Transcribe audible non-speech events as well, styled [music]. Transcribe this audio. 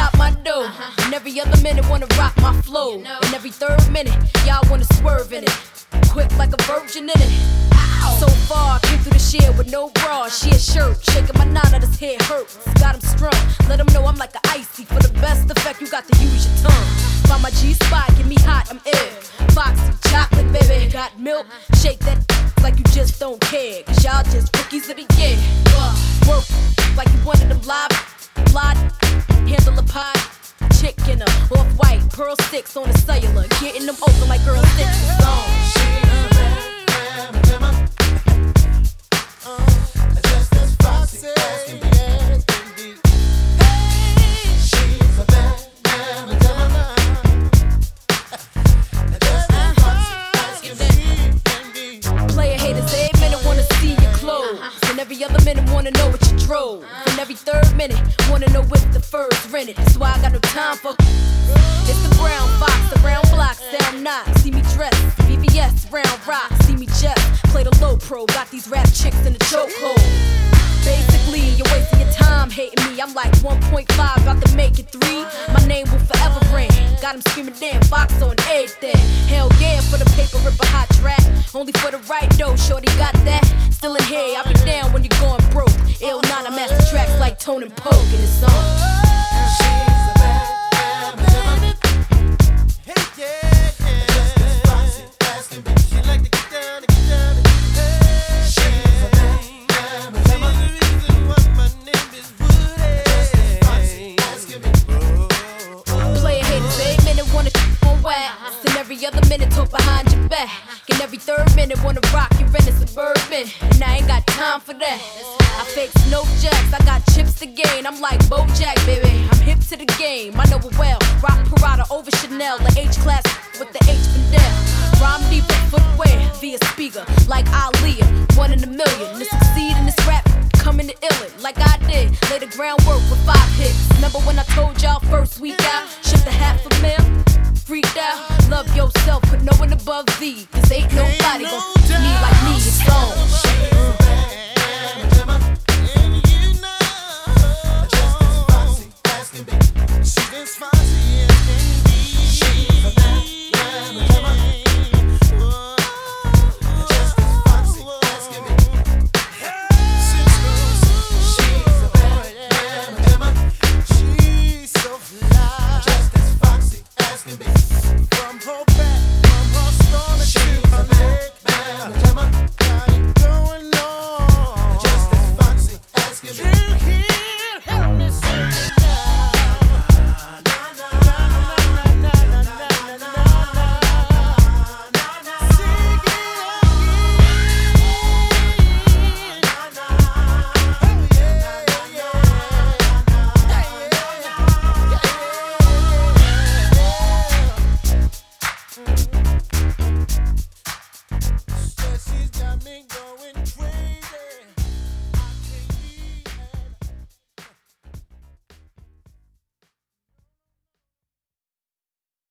stop my. Uh-huh. And every other minute wanna rock my flow. You know. And every third minute, y'all wanna swerve in it. Quick like a virgin in it. Ow. So far, I came through the shed with no bra. She a shirt, shaking my of this head hurts. Got him strung, let him know I'm like an icy. For the best effect, you got to use your tongue. Find my G spot, get me hot, I'm ill. Foxy chocolate, baby, got milk. Shake that [laughs] like you just don't care. Cause y'all just rookies of the year. Work like you wanted them live. Live pearl sticks on the cellular. Getting them open like girl. And every other minute wanna know what you drove. And every third minute wanna know fur's rented. That's why I got no time for. It's the brown fox, the brown block, sound knock. See me dress, BBS, round rock. See me jet, play the low pro. Got these rap chicks in the chokehold. Basically, you're wasting your time hating me. I'm like 1.5, about to make it three. My name will forever ring. Got him screaming, damn, box on everything. Hell yeah, for the paper, rip a hot track. Only for the right dough, shorty got that. Still in here, I'll be down when you're going broke. Ill not a master tracks like Tone and Poke in his song. Behind your back. And every third minute wanna rock your in a suburban. And I ain't got time for that. I fake no jacks, I got chips to gain. I'm like Bojack, baby. I'm hip to the game, I know it well. Rock Prada over Chanel, the H class with the H Fidel. Rhyme deep footwear via speaker, like Aaliyah, one in a million. To succeed in this rap, coming to ill like I did. Lay the groundwork with five hits. Remember when I told y'all first week out, shipped a half a mil? Freaked out, love yourself, put no one above thee. Cause ain't nobody gon' me like me. It's